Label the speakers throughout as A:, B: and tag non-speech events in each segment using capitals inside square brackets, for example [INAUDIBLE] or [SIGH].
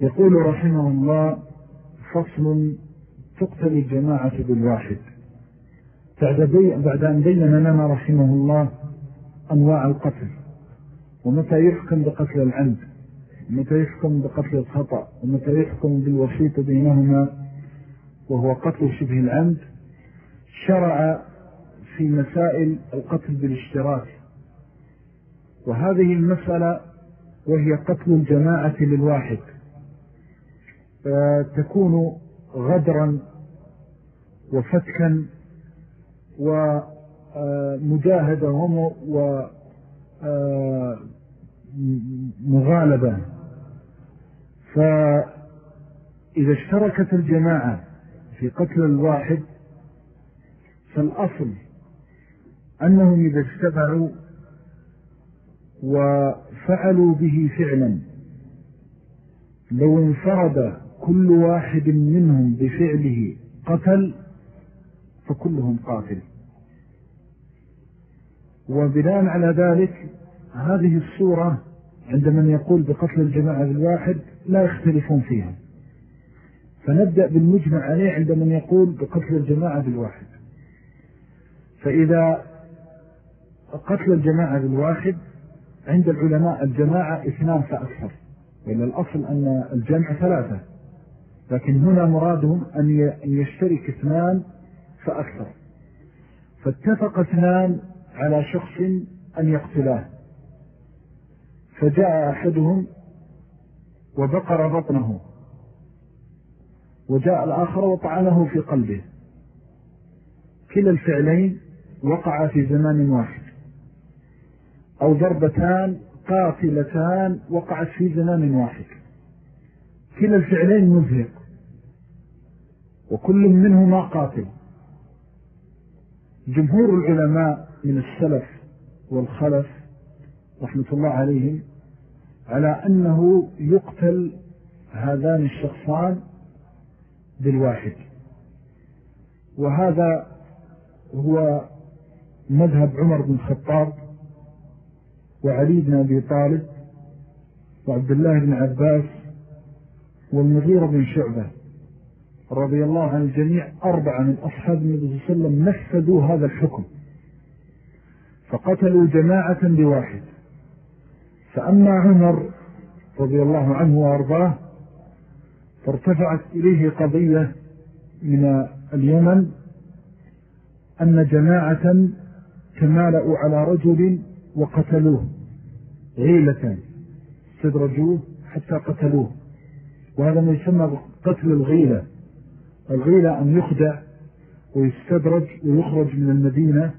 A: يقول رحمه الله فصل تقتل الجماعة بالواحد. بعد أن بين لنا رحمه الله أنواع القتل. ومتى يحكم بقتل العمد؟ ومتى يحكم بقتل الخطأ؟ ومتى يحكم بالوسيط بينهما؟ وهو قتل شبه العمد. شرع في مسائل القتل بالاشتراك. وهذه المسألة وهي قتل الجماعة للواحد. تكون غدرا وفتكا ومجاهدة ومغالبة فإذا اشتركت الجماعة في قتل الواحد فالأصل أنهم إذا اجتمعوا وفعلوا به فعلا لو انفرد كل واحد منهم بفعله قتل فكلهم قاتل. وبناء على ذلك هذه الصورة عند من يقول بقتل الجماعة الواحد لا يختلفون فيها. فنبدأ بالمجمع عليه عند من يقول بقتل الجماعة بالواحد فإذا قتل الجماعة بالواحد عند العلماء الجماعة اثنان فأكثر وإلا الأصل أن الجمع ثلاثة. لكن هنا مرادهم أن يشترك اثنان فأكثر. فاتفق اثنان على شخص أن يقتلاه. فجاء أحدهم وبقر بطنه. وجاء الآخر وطعنه في قلبه. كلا الفعلين وقع في زمان واحد. أو ضربتان قاتلتان وقعت في زمان واحد. كلا الفعلين مزهق. وكل منهما قاتل. جمهور العلماء من السلف والخلف رحمة الله عليهم على أنه يقتل هذان الشخصان بالواحد. وهذا هو مذهب عمر بن الخطاب وعلي بن أبي طالب وعبد الله بن عباس والمغيرة بن شعبة رضي الله عن الجميع أربعة من أصحاب النبي صلى الله عليه وسلم نفذوا هذا الحكم فقتلوا جماعة بواحد. فأما عمر رضي الله عنه وأرضاه فارتفعت إليه قضية من اليمن أن جماعة تمالأوا على رجل وقتلوه غيلة استدرجوه حتى قتلوه. وهذا ما يسمى قتل الغيلة. الغيلة أن يخدع ويستدرج ويخرج من المدينة.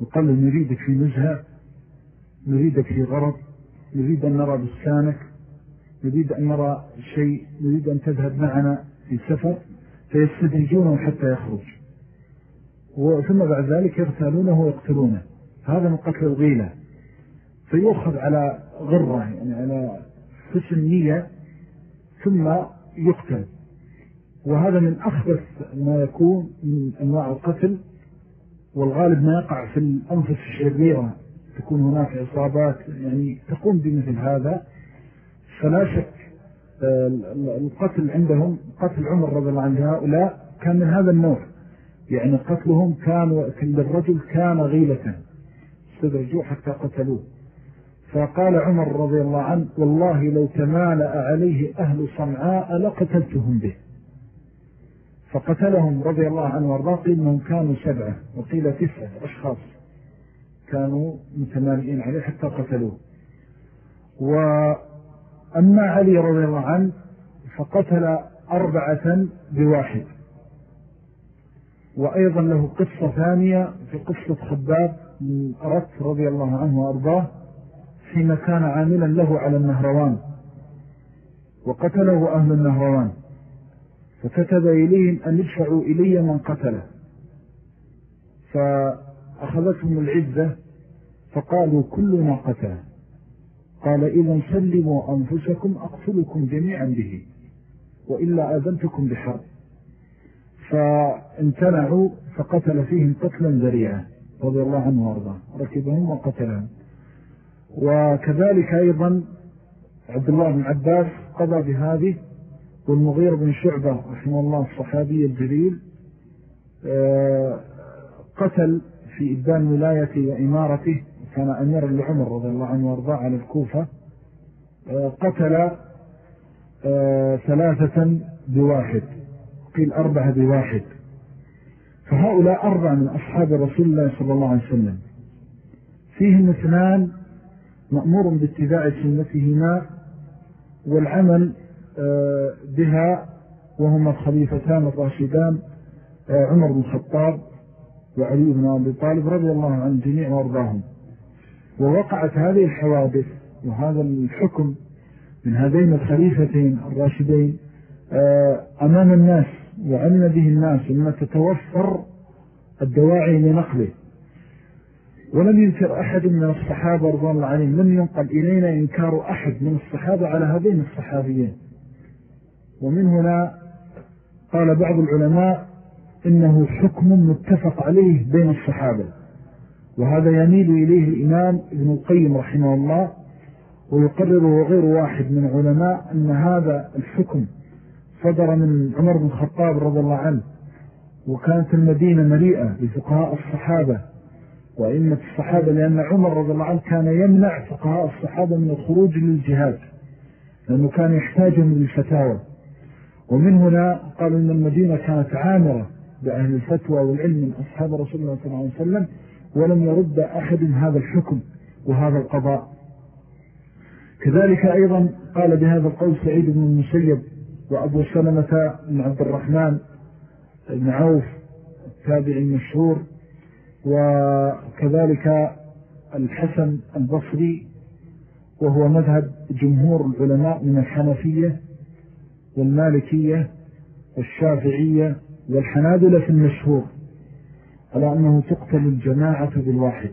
A: وقال نريدك في نزهة نريدك في غرض نريد أن نرى بسكانك نريد أن نرى شيء نريد أن تذهب معنا في سفر. فيستدرجونه حتى يخرج. ثم بعد ذلك يغتالونه ويقتلونه. هذا من قتل الغيلة. فيؤخذ على غرة يعني على حسن نية. ثم يقتل. وهذا من أخبث ما يكون من أنواع القتل والغالب ما يقع في الأنفس الشريرة. تكون هناك عصابات يعني تقوم بمثل هذا. فلا شك آه، القتل عندهم قتل عمر رضي الله عنه هؤلاء كان من هذا النوع. يعني قتلهم كان للرجل كان غيلة. استدرجوه حتى قتلوه. فقال عمر رضي الله عنه والله لو تمالأ عليه أهل صنعاء لقتلتهم به. فقتلهم رضي الله عنه وأرضاه قيل أنهم كانوا سبعة وقيل تسعة أشخاص كانوا متمالئين عليه حتى قتلوه. وأما علي رضي الله عنه فقتل أربعة بواحد. وأيضا له قصة ثانية في قصة خباب أردت رضي الله عنه وأرضاه. حين كان عاملا له على النهروان وقتله أهل النهروان. فكتب إليهم أن يدفعوا إلي من قتله. فأخذتهم العزة فقالوا كلنا قتله قال إذا سلموا أنفسكم أقتلكم جميعا به وإلا آذنتكم بحرب فامتنعوا فقتل فيهم قتلا ذريعا رضي الله عنه وأرضاه. ركبهم وقتلهم. وكذلك أيضا عبد الله بن عباس قضى بهذه والمغير بن شعبة رحمه الله الصحابي الجليل آه، قتل في إبدان ولايته وإمارته كان أمير لعمر رضي الله عنه وأرضاه على الكوفة آه، قتل آه، ثلاثة بواحد قيل أربعة بواحد. فهؤلاء أربعة من أصحاب رسول الله صلى الله عليه وسلم. فيهم اثنان مأمور باتباع سنتهما والعمل آه، بها وهما الخليفتان الراشدان آه، عمر بن الخطاب وعلي بن أبي طالب رضي الله عن جميع وأرضاهم. ووقعت هذه الحوادث وهذا الحكم من هذين الخليفتين الراشدين آه، أمام الناس وعلم به الناس أن تتوفر الدواعي لنقله. ولم ينكر أحد من الصحابة رضوان الله عليهم لم ينقل إلينا إنكار أحد من الصحابة على هذين الصحابيين. ومن هنا قال بعض العلماء إنه حكم متفق عليه بين الصحابة. وهذا يميل إليه الإمام ابن القيم رحمه الله ويقرره غير واحد من علماء أن هذا الحكم صدر من عمر بن الخطاب رضي الله عنه وكانت المدينة مليئة بفقهاء الصحابة. وإمة الصحابة لأن عمر رضي الله عنه كان يمنع فقهاء الصحابة من الخروج للجهاد لأنه كان يحتاجهم للفتاوى ومن هنا قالوا أن المدينة كانت عامرة بأهل الفتوى والعلم من أصحاب رسول الله صلى الله عليه وسلم ولم يرد أحد هذا الحكم وهذا القضاء. كذلك أيضا قال بهذا القول سعيد بن المسيب وأبو سلمة بن عبد الرحمن بن عوف التابع المشهور وكذلك الحسن البصري وهو مذهب جمهور العلماء من الحنفية والمالكية والشافعية والحنابلة في المشهور على أنه تقتل الجماعة بالواحد.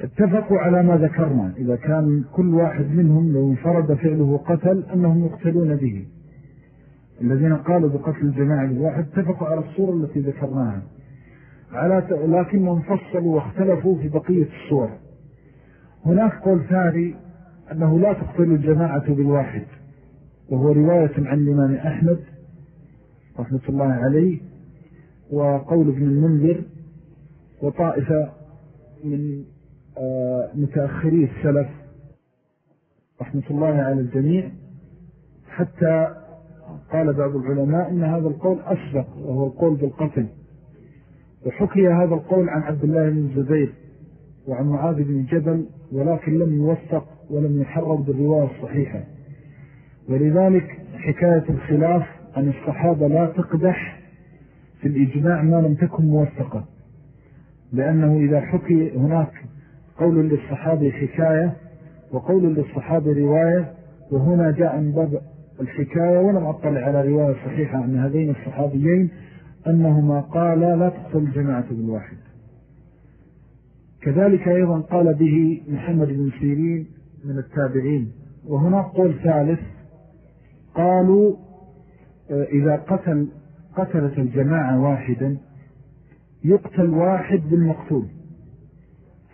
A: اتفقوا على ما ذكرنا إذا كان كل واحد منهم لو انفرد فعله قتل أنهم يقتلون به. الذين قالوا بقتل الجماعة بالواحد اتفقوا على الصورة التي ذكرناها. على لكنهم فصلوا واختلفوا في بقية الصور. هناك قول ثاني أنه لا تقتل الجماعة بالواحد وهو رواية عن الإمام أحمد رحمة الله عليه وقول ابن المنذر وطائفة من آه، متأخري السلف رحمة الله على الجميع حتى قال بعض العلماء إن هذا القول أسبق وهو القول بالقتل. وحكي هذا القول عن عبد الله بن الزبير وعن معاذ بن جبل ولكن لم يوثق ولم يحرر بالرواية الصحيحة. ولذلك حكاية الخلاف عن الصحابة لا تقدح في الإجماع ما لم تكن موثقة لأنه إذا حكي هناك قول للصحابة حكاية وقول للصحابة رواية وهنا جاء من باب الحكاية ولم أطلع على رواية صحيحة عن هذين الصحابيين أنهما قالا لا تقتل الجماعة بالواحد. كذلك أيضا قال به محمد بن سيرين من التابعين وهناك قول ثالث قالوا آه، إذا قتل قتلت الجماعة واحدا يقتل واحد بالمقتول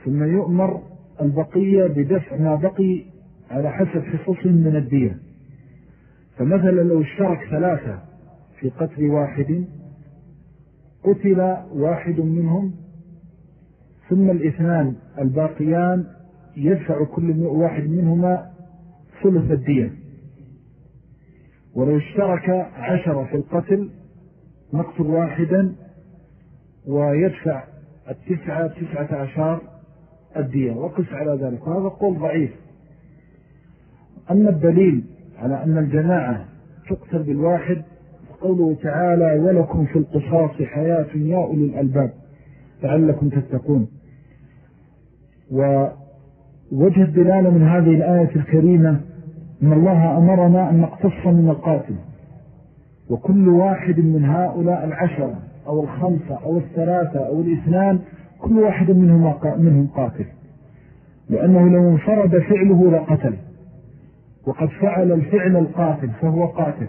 A: ثم يؤمر البقية بدفع ما بقي على حسب حصص من الدية. فمثلا لو اشترك ثلاثة في قتل واحد قتل واحد منهم ثم الاثنان الباقيان يدفع كل واحد منهما ثلث الدية ولو اشترك عشرة في القتل نقتل واحدا ويدفع التسعة تسعة عشر الدية وقس على ذلك. وهذا قول ضعيف. أما الدليل على أن الجماعة تقتل بالواحد قوله تعالى ولكم في القصاص حياة يا أولي الألباب لعلكم تتقون. ووجه الدلالة من هذه الآية الكريمة أن الله أمرنا أن نقتص من القاتل. وكل واحد من هؤلاء العشرة أو الخمسة أو الثلاثة أو الاثنان كل واحد منهم, منهم قاتل. لأنه لو انفرد فعله لقتل. وقد فعل الفعل القاتل فهو قاتل.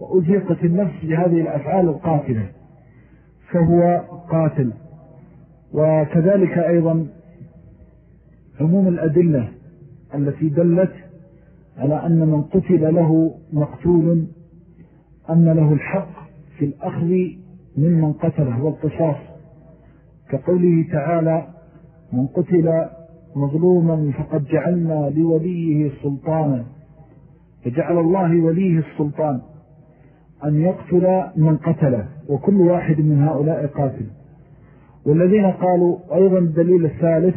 A: وأزيقت النفس بهذه الأفعال القاتلة فهو قاتل. وكذلك أيضا عموم الأدلة التي دلت على أن من قتل له مقتول أن له الحق في الأخذ ممن قتله والقصاص. كقوله تعالى من قتل مظلوما فقد جعلنا لوليه سلطانا. فجعل الله وليه السلطان. أن يقتل من قتله وكل واحد من هؤلاء قاتل. والذين قالوا أيضا الدليل الثالث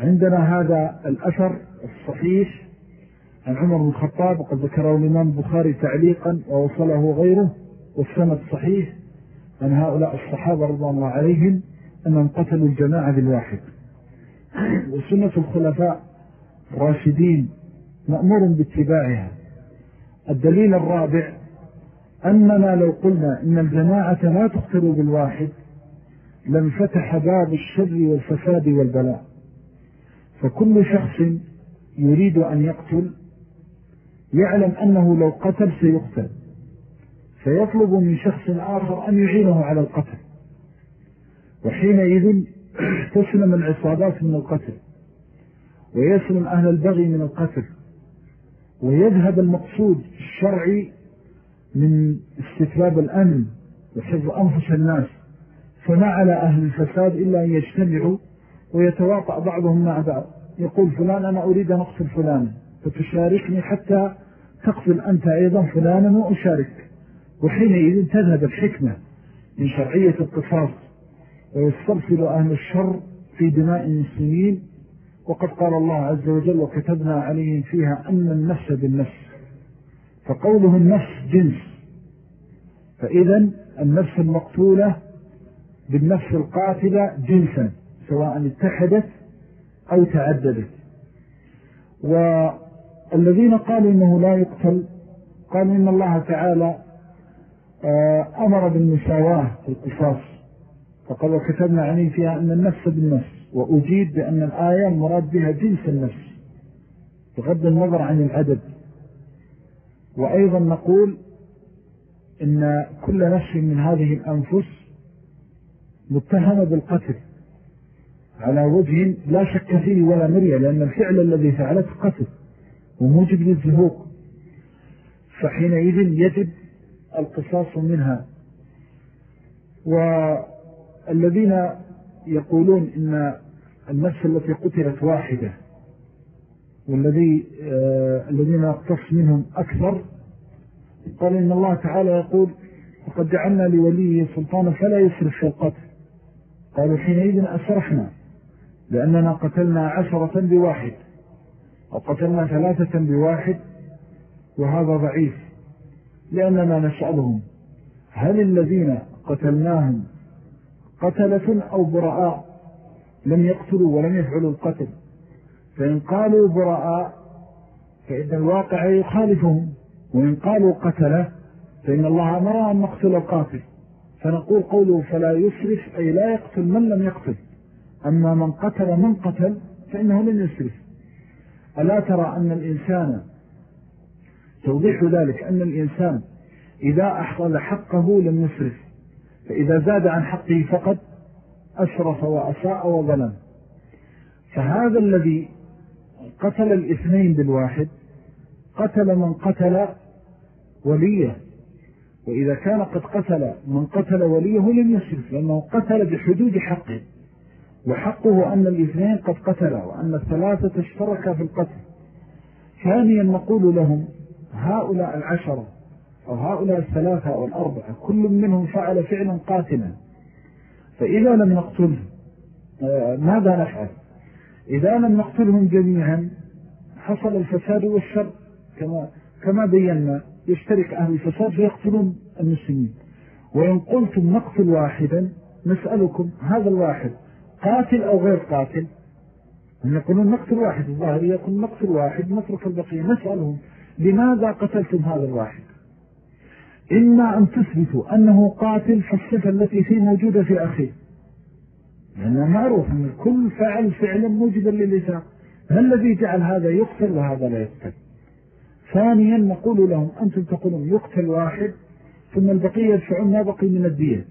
A: عندنا هذا الأثر الصحيح عن عمر بن الخطاب وقد ذكره الإمام البخاري تعليقا ووصله غيره والسند صحيح عن هؤلاء الصحابة رضا الله عليهم أنهم قتلوا الجماعة بالواحد. وسنة الخلفاء الراشدين مأمور باتباعها. الدليل الرابع أننا لو قلنا إن الجماعة لا تقتل بالواحد لم فتح باب الشر والفساد والبلاء. فكل شخص يريد أن يقتل يعلم أنه لو قتل سيقتل. فيطلب من شخص آخر أن يعينه على القتل. وحينئذ [CLEARS THROAT] تسلم العصابات من القتل ويسلم أهل البغي من القتل. ويذهب المقصود الشرعي من استتباب الأمن وحفظ أنفس الناس فما على أهل الفساد إلا أن يجتمعوا ويتواطأ بعضهم مع بعض. يقول فلان أنا أريد أن أقتل فلانا فتشاركني حتى تقتل أنت أيضا فلانا وأشارك. وحينئذ تذهب الحكمة من شرعية القصاص ويسترسل أهل الشر في دماء المسلمين. وقد قال الله عز وجل وكتبنا عليهم فيها أن النفس بالنفس. فقوله النفس جنس. فإذا النفس المقتولة بالنفس القاتلة جنسا سواء اتحدت أو تعددت. والذين قالوا إنه لا يقتل قالوا إن الله تعالى آه، أمر بالمساواة في القصاص. فقد وكتبنا عليه فيها أن النفس بالنفس وأجيب بأن الآية المراد بها جنس النفس بغض النظر عن العدد. وأيضا نقول إن كل نفس من هذه الأنفس متهمة بالقتل على وجه لا شك فيه ولا مرية لأن الفعل الذي فعلته قتل وموجب للزهوق. فحينئذ يجب القصاص منها. والذين يقولون إن النفس التي قتلت واحدة والذي آه الذين يقتص منهم أكثر. قال إن الله تعالى يقول وقد جعلنا لوليه سلطانا فلا يسرف في القتل. قالوا حينئذ أسرحنا لأننا قتلنا عشرة بواحد أو قتلنا ثلاثة بواحد وهذا ضعيف لأننا نسألهم هل الذين قتلناهم قتلة أو براء؟ لم يقتلوا ولم يفعلوا القتل. فإن قالوا براء فإن الواقع يخالفهم وإن قالوا قتلة فإن الله أمر أن نقتل القاتل. فنقول قوله فلا يسرف أي لا يقتل من لم يقتل. أما من قتل من قتل فإنه لن يسرف. ألا ترى أن الإنسان توضيح ذلك أن الإنسان إذا أحضل حقه لم يسرف. فإذا زاد عن حقه فقد أشرف وأساء وظلم. فهذا الذي قتل الاثنين بالواحد قتل من قتل وليه. وإذا كان قد قتل من قتل وليه لم يسرف لأنه قتل بحدود حقه. وحقه أن الاثنين قد قتلا وأن الثلاثة اشتركا في القتل. ثانيا نقول لهم هؤلاء العشرة أو هؤلاء الثلاثة أو الأربعة كل منهم فعل فعلا قاتلا. فإذا لم نقتلهم آه، ماذا نفعل؟ إذا لم نقتلهم جميعا حصل الفساد والشر. كما, كما بينا يشترك أهل الفساد فيقتلون المسلمين. وإن قلتم نقتل واحدا نسألكم هذا الواحد قاتل أو غير قاتل يقولون نقتل واحد الظاهر يقول نقتل واحد نترك البقية نسألهم لماذا قتلتم هذا الواحد. إما أن تثبتوا أنه قاتل فالصفة التي فيه موجودة في أخيه. لأنه معروف أن كل فعل فعلا موجدا للإساء ما الذي جعل هذا يقتل وهذا لا يقتل؟ ثانيا نقول لهم أنتم تقولون يقتل واحد ثم البقية يدفعون ما بقي من الدية.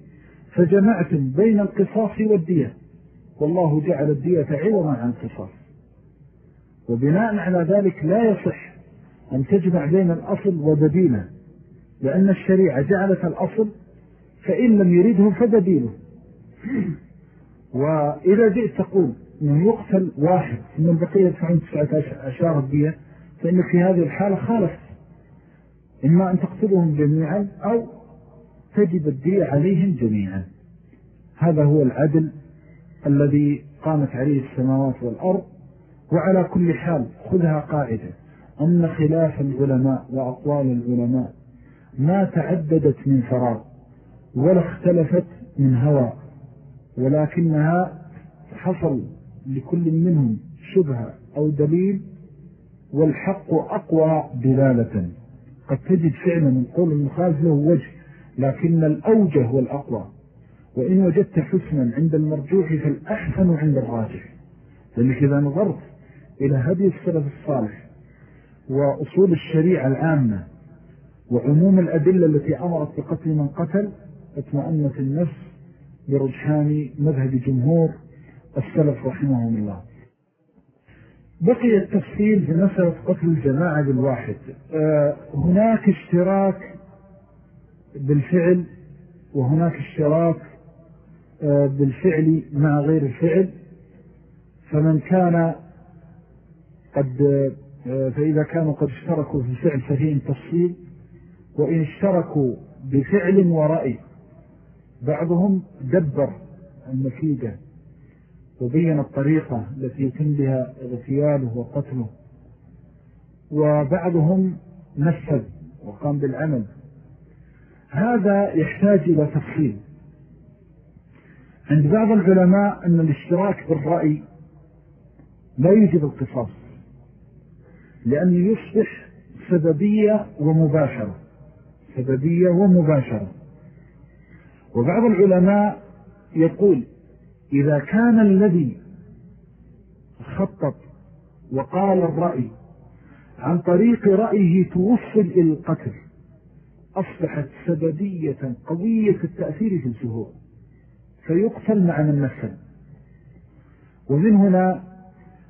A: فجمعتم بين القصاص والدية. والله جعل الدية عوضا عن قصاص وبناء على ذلك لا يصح أن تجمع بين الأصل وبديله لأن الشريعة جعلت الأصل فإن لم يرده فبديله وإذا جئت تقول أنه يقتل واحد من البقية يدفعون تسعة أشار الدية فإنك في هذه الحالة خالف إما أن تقتلهم جميعا أو تجب الدية عليهم جميعا. هذا هو العدل الذي قامت عليه السماوات والأرض وعلى كل حال خذها قاعدة. أن خلاف العلماء وأقوال العلماء ما تعددت من فراغ ولا اختلفت من هوى ولكنها حصل لكل منهم شبهة أو دليل والحق أقوى دلالة. قد تجد فعلا من قول المخالف له وجه لكن الأوجه والأقوى وإن وجدت حسنا عند المرجوح فالأحسن عند الراجح. لأنك إذا نظرت إلى هدي السلف الصالح وأصول الشريعة العامة وعموم الأدلة التي أمرت بقتل من قتل اطمأنت النفس برجحان مذهب جمهور السلف رحمهم الله. بقي التفصيل في مسألة قتل الجماعة بالواحد. آه، هناك اشتراك بالفعل وهناك اشتراك آه، بالفعل مع غير الفعل. فمن كان قد آه، فإذا كانوا قد اشتركوا في الفعل ففيه تفصيل وإن اشتركوا بفعل ورأي بعضهم دبر المكيدة وبين الطريقة التي يتم بها اغتياله وقتله. وبعضهم نفذ وقام بالعمل. هذا يحتاج إلى تفصيل. عند بعض العلماء أن الاشتراك بالرأي لا يجب القصاص لأنه يصبح سببية ومباشرة. سببية ومباشرة. وبعض العلماء يقول إذا كان الذي خطط وقال الرأي عن طريق رأيه توصل إلى القتل أصبحت سببية قوية التأثير في الزهور فيقتل مع من ومن هنا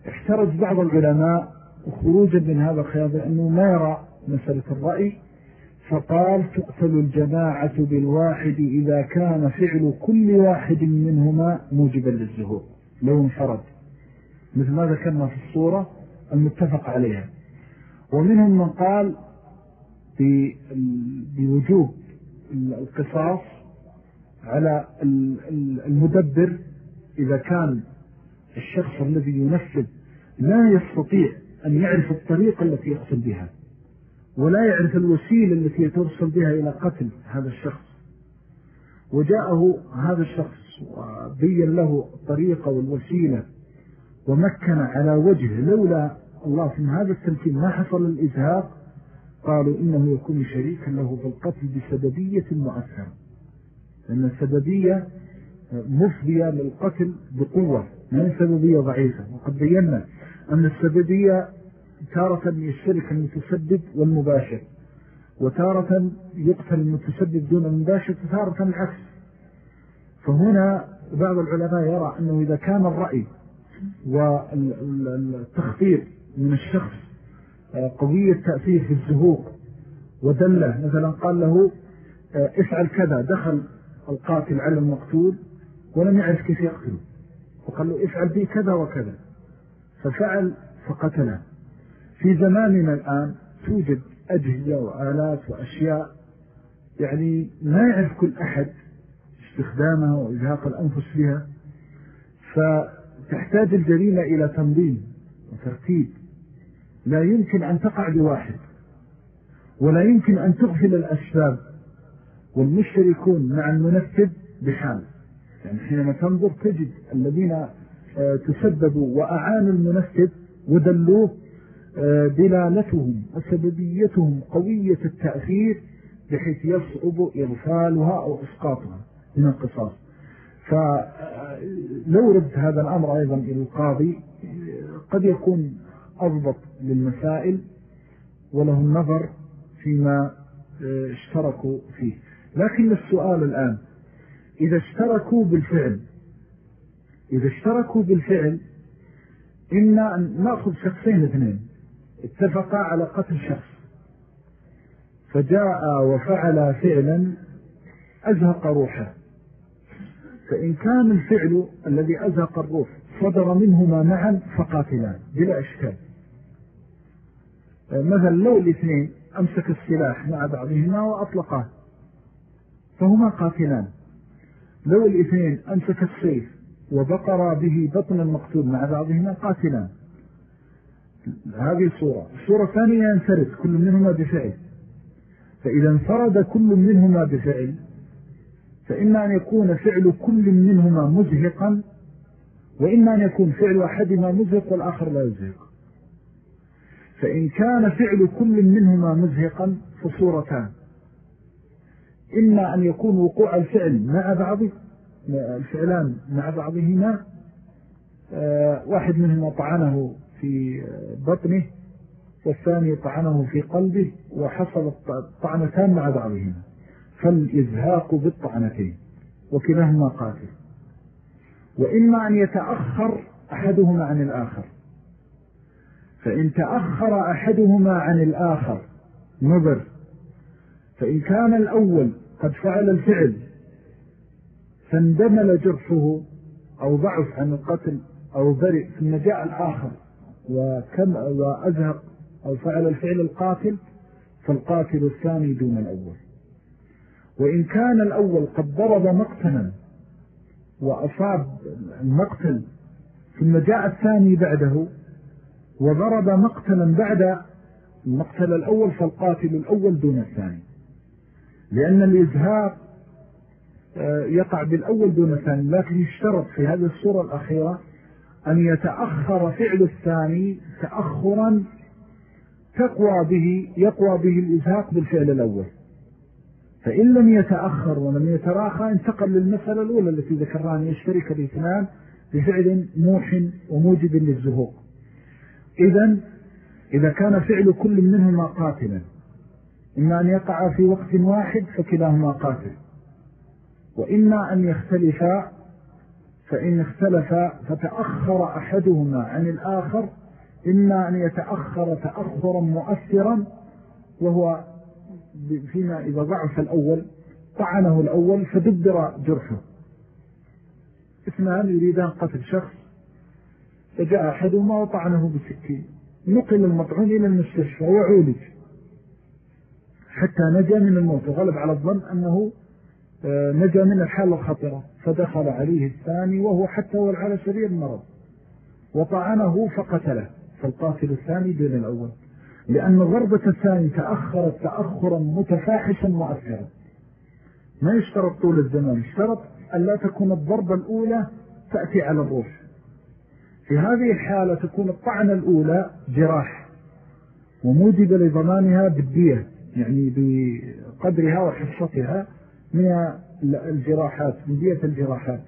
A: احترج بعض العلماء خروجا من هذا الخيار بأنه ما يرى مسألة الرأي فقال تقتل الجماعة بالواحد إذا كان فعل كل واحد منهما موجبا للزهور. لو انفرد. مثل ما ذكرنا في الصورة المتفق عليها. ومنهم من قال بوجوب القصاص على المدبر إذا كان الشخص الذي ينفذ لا يستطيع أن يعرف الطريقة التي يقصد بها. ولا يعرف الوسيلة التي توصل بها إلى قتل هذا الشخص. وجاءه هذا الشخص وبين له الطريقة والوسيلة ومكن على وجه لولا الله في هذا التمكين ما حصل الإزهاق قالوا إنه يكون شريكا له في القتل بسببية مؤثرة. لأن السببية مفضية للقتل بقوة هي سببية ضعيفة؟ وقد بينا أن السببية تارة يشترك المتسبب والمباشر وتارة يقتل المتسبب دون المباشر وتارة العكس. فهنا بعض العلماء يرى أنه إذا كان الرأي والتخطير من الشخص آه، قوية تأثير في الزهوق ودلة مثلا قال له آه، افعل كذا دخل القاتل على المقتول ولم يعرف كيف يقتله. وقال له افعل بي كذا وكذا. ففعل فقتله. في زماننا الآن توجد أجهزة وآلات وأشياء يعني ما يعرف كل أحد استخدامها وإزهاق الأنفس بها فتحتاج الجريمة إلى تنظيم وترتيب. لا يمكن أن تقع بواحد ولا يمكن أن تغفل الأسباب والمشتركون مع المنفذ بحال. يعني حينما تنظر تجد الذين آه، تسببوا وأعانوا المنفذ ودلوه دلالتهم وسببيتهم قوية التأثير بحيث يصعب إغفالها أو إسقاطها من القصاص فلو رد هذا الأمر أيضا إلى القاضي قد يكون أضبط للمسائل وله النظر فيما آه، اشتركوا فيه. لكن السؤال الآن إذا اشتركوا بالفعل إذا اشتركوا بالفعل إما أن نأخذ شخصين اثنين. اتفقا على قتل شخص. فجاء وفعل فعلا أزهق روحه. فإن كان الفعل الذي أزهق الروح صدر منهما معا فقاتلان بلا إشكال. مثلا لو الاثنين أمسك السلاح مع بعضهما وأطلقاه فهما قاتلان. لو الاثنين أمسك السيف وبقر به بطن المقتول مع بعضهما قاتلان. هذه صورة الصورة الثانية ينفرد كل منهما بفعل. فإذا انفرد كل منهما بفعل فإما أن يكون فعل كل منهما مزهقا وإما أن يكون فعل أحدهما مزهق والآخر لا يزهق. فإن كان فعل كل منهما مزهقا فصورتان. إما أن يكون وقوع الفعل مع بعضه الفعلان مع بعضهما آه، واحد منهما طعنه في بطنه والثاني طعنه في قلبه وحصل الطعنتان مع بعضهما. فالإزهاق بالطعنتين وكلاهما قاتل. وإما أن يتأخر أحدهما عن الآخر. فإن تأخر أحدهما عن الآخر نظر. فإن كان الأول قد فعل الفعل فاندمل جرحه أو ضعف عن القتل أو برئ ثم جاء الآخر. وكم وأزهق أو فعل الفعل القاتل فالقاتل الثاني دون الأول. وإن كان الأول قد ضرب مقتلا وأصاب المقتل ثم جاء الثاني بعده وضرب مقتلا بعد المقتل الأول فالقاتل الأول دون الثاني. لأن الإزهاق آه، يقع بالأول دون الثاني لكن يشترط في هذه الصورة الأخيرة أن يتأخر فعل الثاني تأخرا تقوى به يقوى به الإزهاق بالفعل الأول. فإن لم يتأخر ولم يتراخى انتقل للمسألة الأولى التي ذكرها أن يشترك الإثنان؟ بفعل موح وموجب للزهوق. إذا إذا كان فعل كل منهما قاتلا إما أن يقع في وقت واحد فكلاهما قاتل. وإما أن يختلفا فإن اختلف فتأخر أحدهما عن الآخر إما أن يتأخر تأخرا مؤثرا وهو فيما إذا ضعف الأول طعنه الأول فدبر جرحه. اثنان يريدان قتل شخص فجاء أحدهما وطعنه بسكين. نقل المطعون إلى المستشفى وعولج. حتى نجا من الموت وغلب على الظن أنه نجا من الحالة الخطرة فدخل عليه الثاني وهو حتى على سبيل المرض. وطعنه فقتله. فالقاتل الثاني دون الأول. لأن ضربة الثاني تأخرت تأخرا متفاحشا مؤثرا. ما يشترط طول الزمان؟ يشترط أن لا تكون الضربة الأولى تأتي على الروح. في هذه الحالة تكون الطعنة الأولى جراح. وموجب لضمانها بالدية يعني بقدرها وحصتها من الجراحات من دية الجراحات.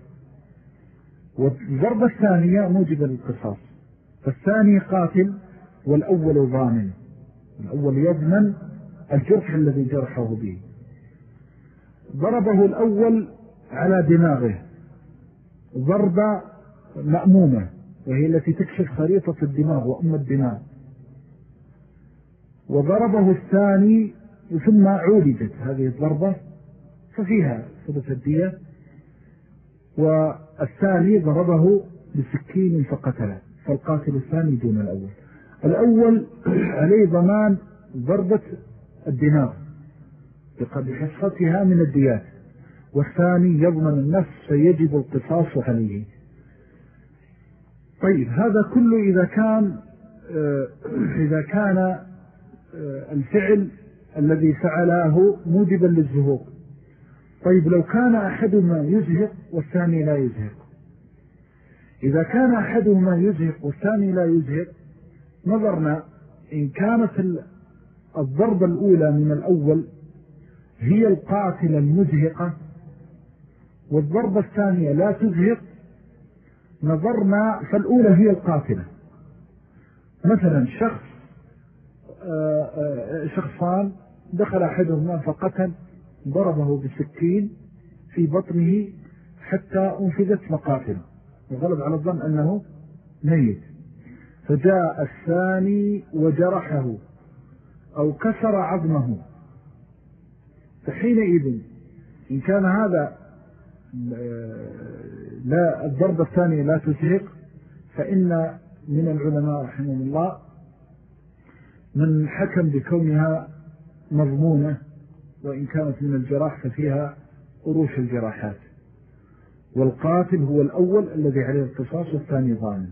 A: والضربة الثانية موجبة للقصاص فالثاني قاتل والأول ضامن. الأول يضمن الجرح الذي جرحه به. ضربه الأول على دماغه. ضربة مأمومة وهي التي تكشف خريطة الدماغ وأم الدماغ. وضربه الثاني ثم عولجت هذه الضربة. ففيها ثبت الدية. والثاني ضربه بسكين فقتله فالقاتل الثاني دون الأول. الأول [CLEARS THROAT] عليه ضمان ضربة الدماغ بحصتها من الديات. والثاني يضمن النفس فيجب القصاص عليه. طيب هذا كله إذا كان آه، إذا كان آه، الفعل الذي فعله موجبا للزهوق. طيب لو كان أحدهما يزهق والثاني لا يزهق. إذا كان أحدهما يزهق والثاني لا يزهق نظرنا إن كانت الضربة الأولى من الأول هي القاتلة المزهقة والضربة الثانية لا تزهق نظرنا فالأولى هي القاتلة. مثلا شخص آه، آه، شخصان دخل أحدهما فقتل ضربه بسكين في بطنه حتى أنفذت مقاتل وغلب على الظن أنه ميت. فجاء الثاني وجرحه أو كسر عظمه. فحينئذ إن كان هذا لا الضربة الثانية لا تزهق فإن من العلماء رحمه الله من حكم بكونها مضمونة. وإن كانت من الجراح ففيها قروش الجراحات. والقاتل هو الأول الذي عليه القصاص والثاني ضامن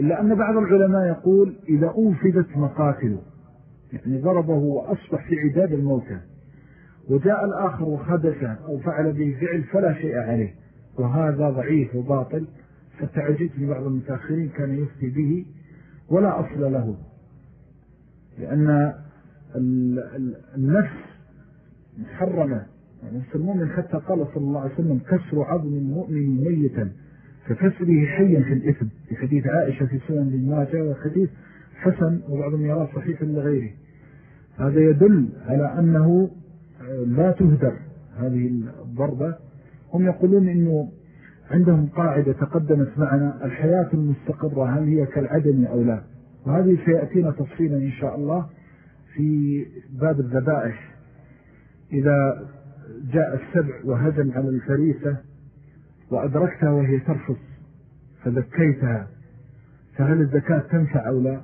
A: إلا أن بعض العلماء يقول إذا أنفذت مقاتله يعني ضربه وأصبح في عداد الموتى وجاء الآخر وخدشه أو فعل به فعل فلا شيء عليه وهذا ضعيف وباطل فتعجيت من بعض المتأخرين كان يفتي به ولا أصل له. لأن النفس محرمة. يعني يسمون حتى قال صلى الله عليه وسلم كسر عظم المؤمن ميتا ككسره حيا في الإثم. في حديث عائشة في سنن الماجة وحديث حسن وبعضهم يرى صحيح لغيره. هذا يدل على أنه لا تهدر هذه الضربة. هم يقولون أنه عندهم قاعدة تقدمت معنا الحياة المستقرة هل هي كالعدم أو لا. وهذه سيأتينا تفصيلا إن شاء الله في باب الذبائح. إذا جاء السبع وهجم على الفريسة وأدركتها وهي ترفض فذكيتها فهل الزكاة تنفع أو لا؟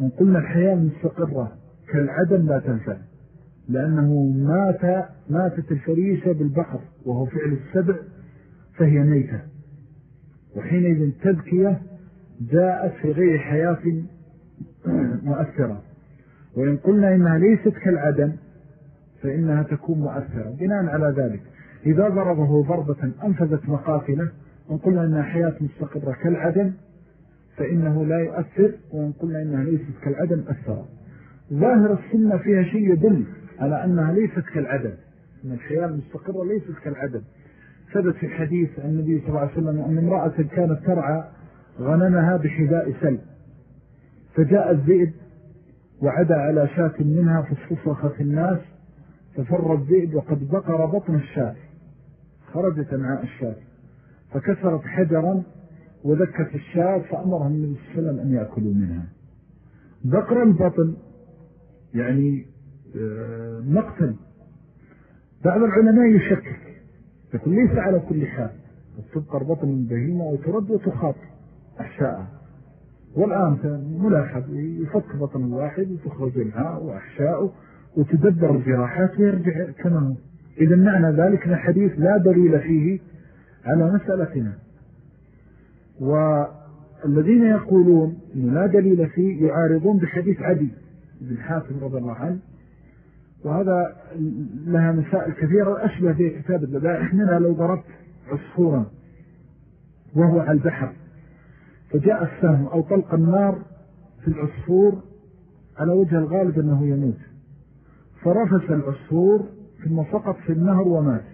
A: إن قلنا الحياة المستقرة كالعدم لا تنفع لأنه مات ماتت الفريسة بالبحر وهو فعل السبع فهي ميتة. وحينئذ تذكية جاءت في غير حياة مؤثرة. وإن قلنا إنها ليست كالعدم فإنها تكون مؤثرة. بناء على ذلك إذا ضربه ضربة أنفذت مقاتله وإن قلنا إنها حياة مستقرة كالعدم فإنه لا يؤثر وإن قلنا إنها ليست كالعدم أثر ظاهر السنة فيها شيء يدل على أنها ليست كالعدم أن الحياة المستقرة ليست كالعدم. ثبت في حديث عن النبي صلى الله عليه وسلم أن امرأة كانت ترعى غنمها بحذاء سل فجاء الذئب وعدى على شاة منها فاصفصخت الناس ففر الذئب وقد بقر بطن الشاة. خرجت معاء الشاة. فكسرت حجرا وذكت الشاة الله عليه وسلم أن يأكلوا منها. بقر البطن يعني آه، مقتل. بعض العلماء يشكك. يقول ليس على كل حال. تبقر بطن البهيمة وترد وتخاط أحشاءها والآن ملاحظ يفك بطن الواحد وتخرج الهاء وأحشاءه وتدبر الجراحات ويرجع كما هو. إذا معنى ذلك أن الحديث لا دليل فيه على مسألتنا. والذين يقولون أنه لا دليل فيه يعارضون بحديث عدي بن حاتم رضي الله عنه. وهذا لها مسائل كثيرة أشبه في كتاب الذبائح منها لو ضربت عصفورا وهو على البحر. فجاء السهم أو طلق النار في العصفور على وجه الغالب أنه يموت. فرفس العصفور ثم سقط في النهر ومات.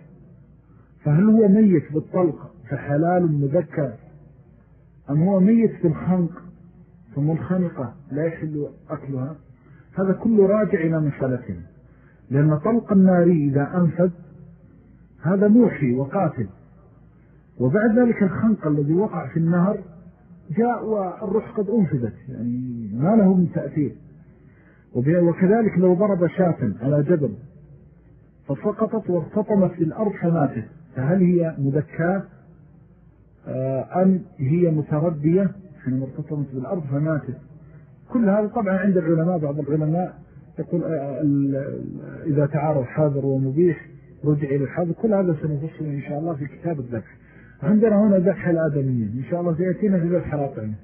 A: فهل هو ميت بالطلق فحلال مذكر؟ أم هو ميت بالخنق فمنخنقة لا يحل أكلها؟ هذا كله راجع إلى مسألتنا لأن طلق النار إذا أنفذ هذا موحي وقاتل. وبعد ذلك الخنق الذي وقع في النهر جاء والروح قد أنفذت يعني ما له من تأثير. وكذلك لو ضرب شاة على جبل فسقطت وارتطمت في الأرض فماتت فهل هي مذكاة؟ آه، أم هي متردية؟ حين ارتطمت بالأرض فماتت كل هذا طبعا عند العلماء بعض العلماء يقول آه، إذا تعارض حاضر ومبيح رجع إلى الحاضر كل هذا سنفصل إن شاء الله في كتاب الذبح. عندنا هنا ذبح الآدميين. إن شاء الله سيأتينا في ذبح الأطعمة.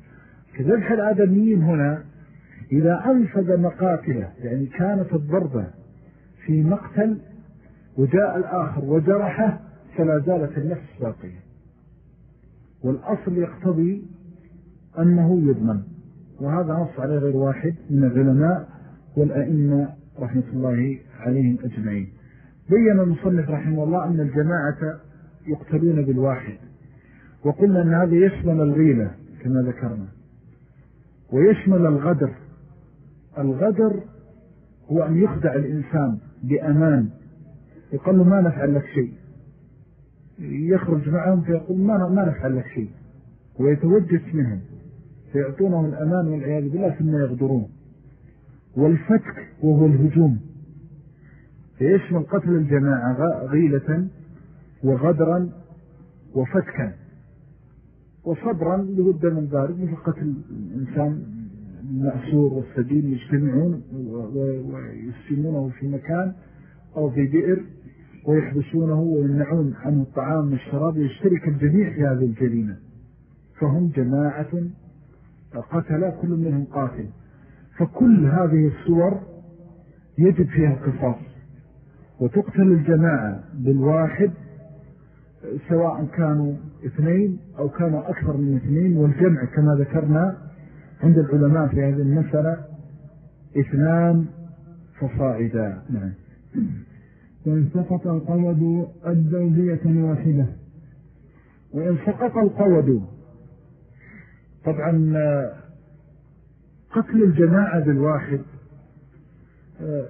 A: كذبح الآدميين هنا إذا أنفذ مقاتله يعني كانت الضربة في مقتل وجاء الآخر وجرحه فلا زالت النفس باقية. والأصل يقتضي أنه يضمن. وهذا نص عليه غير واحد من العلماء والأئمة رحمة الله عليهم أجمعين. بيّن المصنف رحمه الله أن الجماعة يقتلون بالواحد. وقلنا أن هذا يشمل الغيلة كما ذكرنا. ويشمل الغدر. الغدر هو أن يخدع الإنسان بأمان يقول له ما نفعل لك شيء. يخرج معهم فيقول ما, ما نفعل لك شيء. ويتوجس منهم فيعطونه الأمان والعياذ بالله ثم يغدرون. والفتك وهو الهجوم. فيشمل قتل الجماعة غيلة وغدرا وفتكا. وصبرا لبد من ذلك مثل قتل الإنسان المأسور والسجين يجتمعون ويسجنونه في مكان أو في بئر ويحبسونه ويمنعون عنه الطعام والشراب ويشترك الجميع في هذه الجريمة. فهم جماعة قتل كل منهم قاتل. فكل هذه الصور يجب فيها القصاص. وتقتل الجماعة بالواحد سواء كانوا اثنين أو كانوا أكثر من اثنين والجمع كما ذكرنا عند العلماء في هذه المسألة إثنان فصاعدا نعم.
B: وإن سقط القود أدوا دية واحدة.
A: وإن سقط القود طبعا قتل الجماعة بالواحد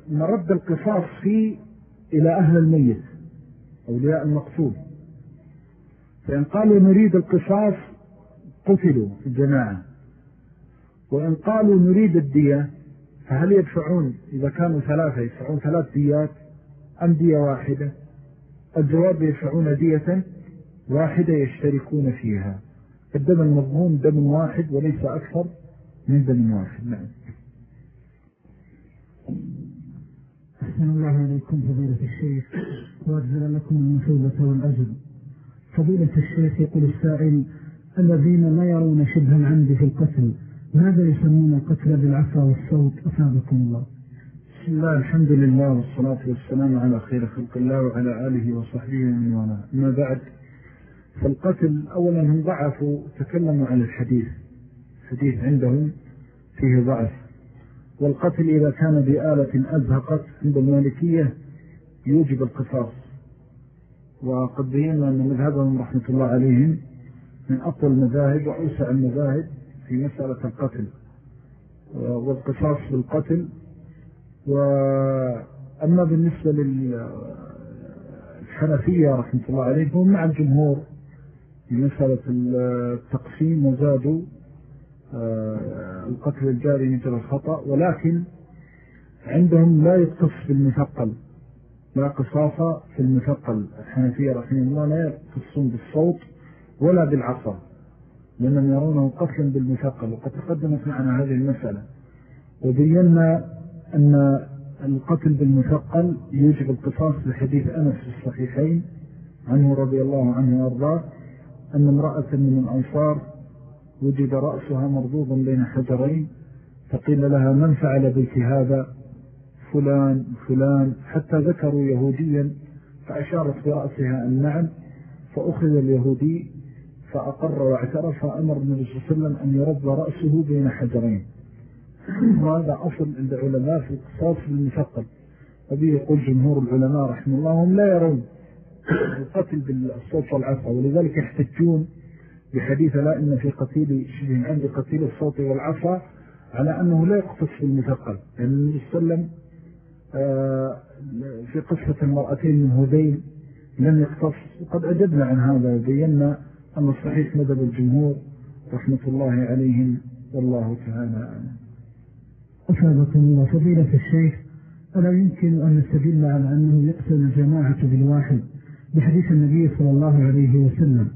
A: مرد القصاص فيه إلى أهل الميت أولياء المقتول. فإن قالوا نريد القصاص قتلوا في الجماعة. وإن قالوا نريد الدية فهل يدفعون؟ إذا كانوا ثلاثة يدفعون ثلاث ديات أم دية واحدة؟ الجواب يدفعون دية واحدة يشتركون فيها. الدم المضمون دم واحد وليس أكثر من دم واحد. نعم.
B: أحسن الله عليكم فضيلة الشيخ وأجزل لكم المثوبة والأجر. فضيلة الشيخ يقول السائل الذين لا يرون شبه العمد في القتل ماذا يسمون القتل بالعفا والصوت؟ أفادكم الله.
A: بسم الله الحمد لله والصلاة والسلام على خير خلق الله وعلى آله وصحبه ومن والاه. ما بعد فالقتل أولا هم ضعفوا تكلموا عن الحديث. حديث عندهم فيه ضعف. والقتل إذا كان بآلة أزهقت عند المالكية يوجب القصاص. وقد بينا أن مذهبهم رحمة الله عليهم من أطول المذاهب وأوسع المذاهب في مسألة القتل والقصاص بالقتل. وأما بالنسبة للحنفية رحمة الله عليهم مع الجمهور في مسألة التقسيم وزادوا آه، القتل الجاري مثل الخطأ. ولكن عندهم لا يقتص في المثقل لا قصاص في المثقل. الحنفية رحمة الله لا يقتصون بالصوت ولا بالعصا. لأنهم يرونه قتلا بالمثقل وقد تقدمت معنا هذه المسألة. وبينا أن القتل بالمثقل يجب القصاص لحديث أنس في الصحيحين عنه رضي الله عنه وأرضاه أن امرأة من الأنصار وجد رأسها مرضوضا بين حجرين فقيل لها من فعل بك هذا؟ فلان فلان. حتى ذكروا يهوديا فأشارت برأسها النعم فأخذ اليهودي فأقر واعترف فأمر النبي صلى الله عليه وسلم أن يرد رأسه بين حجرين. وهذا أصل عند علماء في القصاص بالمثقل وبه يقول جمهور العلماء رحمه الله هم لا يرون القتل بالصوت والعفة ولذلك يحتجون بحديث لا إن في قتيل شبه عند قتيل الصوت والعفة على أنه لا يقتص بالمثقل يعني النبي صلى الله عليه وسلم آه، في قصة المرأتين من هذين لم يقتص. وقد أجبنا عن هذا وبينا أن الصحيح مذهب الجمهور رحمة الله عليهم والله تعالى أعلم.
B: أفادكم الله فضيلة الشيخ ألا يمكن أن نستدل على أنه يقتل الجماعة بالواحد بحديث النبي صلى الله عليه وسلم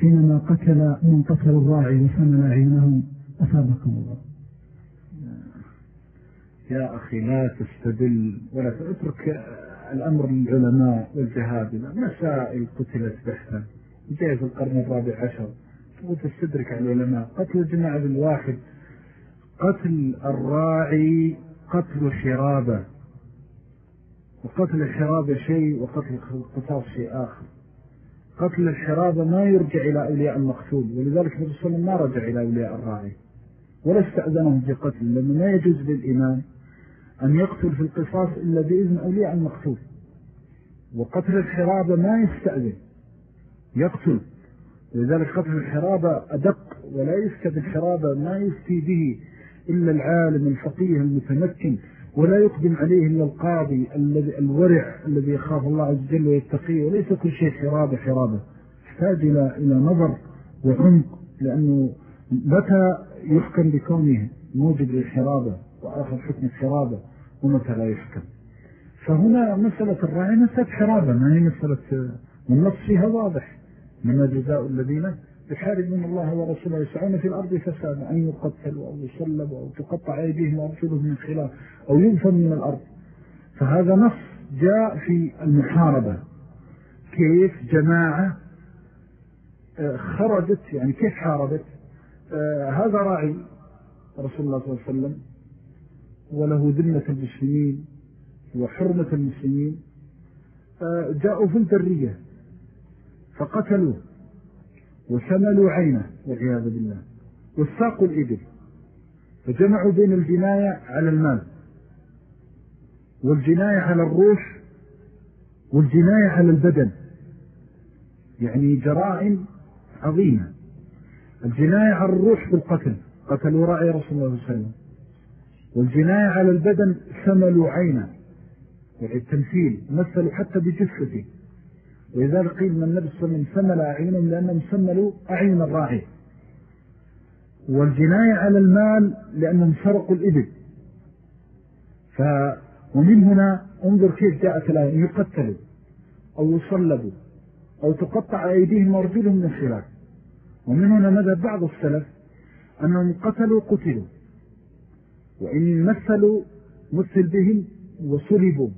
B: حينما قتل من قتل الراعي وسمل عينهم. أفادكم الله.
A: يا أخي لا تستدل ولا تترك الأمر للعلماء والجهاد مسائل قتلت بحثا في القرن الرابع عشر. وتستدرك على العلماء. قتل الجماعة بالواحد قتل الراعي قتل حرابة وقتل الحرابة شيء وقتل القصاص شيء آخر. قتل الحرابة ما يرجع إلى أولياء المقتول. ولذلك النبي صلى الله عليه وسلم ما رجع إلى أولياء الراعي. ولا استأذنهم بقتل لأنه ما يجوز للإمام أن يقتل في القصاص إلا بإذن أولياء المقتول. وقتل الحرابة ما يستأذن. يقتل ولذلك قتل الحرابة أدق ولا يفتى بالحرابة ما يفتي به إلا العالم الفقيه المتمكن ولا يقدم عليه إلا القاضي الذي الورع الذي يخاف الله عز وجل ويتقيه وليس كل شيء حرابة حرابة. يحتاج إلى إلى نظر وعمق لأنه متى يحكم بكونه موجب للحرابة وآخر حكم الحرابة ومتى لا يحكم. فهنا مسألة الرعي مسألة حرابة ما هي مسألة والنص فيها واضح. من جزاء الذين يحاربون الله ورسوله يسعون في الأرض فساد أن يقتلوا أو يصلبوا أو تقطع أيديهم وأرسلهم من خلاف أو ينفر من الأرض. فهذا نص جاء في المحاربة. كيف جماعة آه، خرجت يعني كيف حاربت؟ آه، هذا راعي رسول الله صلى الله عليه وسلم وله ذمة المسلمين وحرمة المسلمين. آه، جاءوا في البرية. فقتلوه وشملوا عينه والعياذ بالله واستاقوا الإبل فجمعوا بين الجناية على المال والجناية على الروح والجناية على البدن يعني جرائم عظيمة الجناية على الروح بالقتل قتلوا رأي رسول الله صلى الله عليه وسلم والجناية على البدن ثملوا عينه يعني التمثيل مثلوا حتى بجثته ولذلك قيل من عليه وسلم سمل أعينهم لأنهم سملوا أعين الراعي. والجناية على المال لأنهم سرقوا الإبل. ف ومن هنا انظر كيف جاءت الآية. يقتلوا أو يصلبوا أو تقطع أيديهم وأرجلهم من خلاف. ومن هنا مدى بعض السلف أنهم قتلوا قتلوا. وإن مثلوا مثل بهم وصلبوا.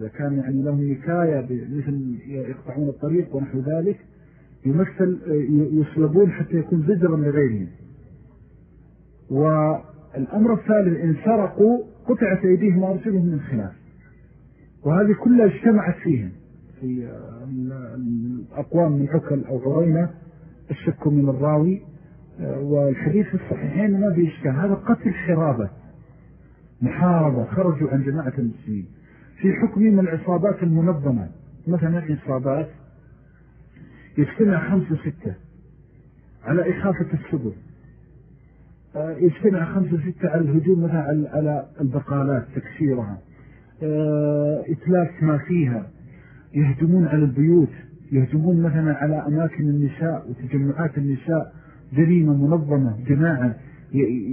A: إذا كان يعني لهم نكاية مثل يقطعون الطريق ونحو ذلك يمثل يصلبون حتى يكون زجرا لغيرهم. والأمر الثالث إن سرقوا قطعت أيديهم وأرسلهم من خلاف. وهذه كلها اجتمعت فيهم. في الأقوام من عكل أو عرينة الشك من الراوي. والحديث في الصحيحين ما بيشكى هذا قتل حرابة محاربة خرجوا عن جماعة المسلمين. في حكم من العصابات المنظمة. مثلا العصابات يجتمع خمسة ستة على إخافة السبل. آه، يجتمع خمسة ستة على الهجوم مثلا على البقالات تكسيرها. آه، إتلاف ما فيها. يهجمون على البيوت. يهجمون مثلا على أماكن النساء وتجمعات النساء. جريمة منظمة جماعة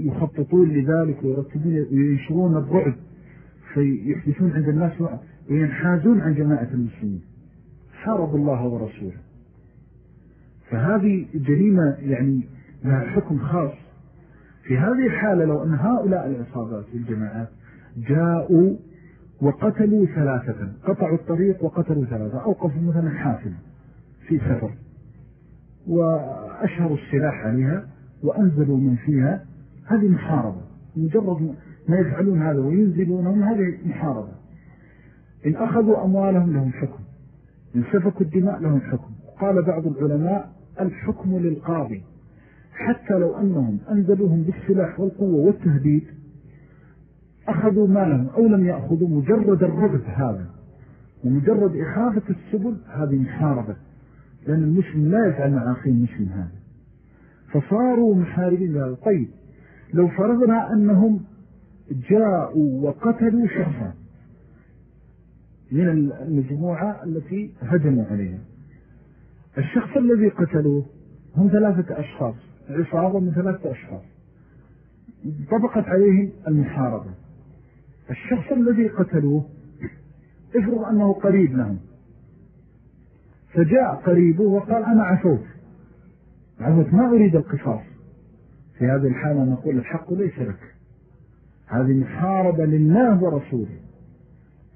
A: يخططون لذلك ويرتبون وينشرون الرعب. فيحدثون عند الناس وينحازون عن جماعة المسلمين. حارب الله ورسوله. فهذه جريمة يعني لها حكم خاص. في هذه الحالة لو أن هؤلاء العصابات والجماعات جاءوا وقتلوا ثلاثة قطعوا الطريق وقتلوا ثلاثة أوقفوا مثلا حافل في سفر وأشهروا السلاح عليها وأنزلوا من فيها. هذه محاربة. مجرد ما يفعلون هذا وينزلونهم هذه محاربة. إن أخذوا أموالهم لهم حكم. إن سفكوا الدماء لهم حكم. قال بعض العلماء الحكم للقاضي. حتى لو أنهم أنزلوهم بالسلاح والقوة والتهديد أخذوا مالهم أو لم يأخذوا مجرد الرغب هذا ومجرد إخافة السبل هذه محاربة. لأن المسلم لا يفعل مع أخيه المسلم هذا. فصاروا محاربين. هذا طيب لو فرضنا أنهم جاءوا وقتلوا شخصا من المجموعة التي هجموا عليها. الشخص الذي قتلوه هم ثلاثة أشخاص عصابة من ثلاثة أشخاص. طبقت عليهم المحاربة. الشخص الذي قتلوه افرض أنه قريب لهم. فجاء قريبه وقال أنا عفوت. عفوت ما أريد القصاص. في هذه الحالة نقول الحق ليس لك. هذه محاربة لله ورسوله.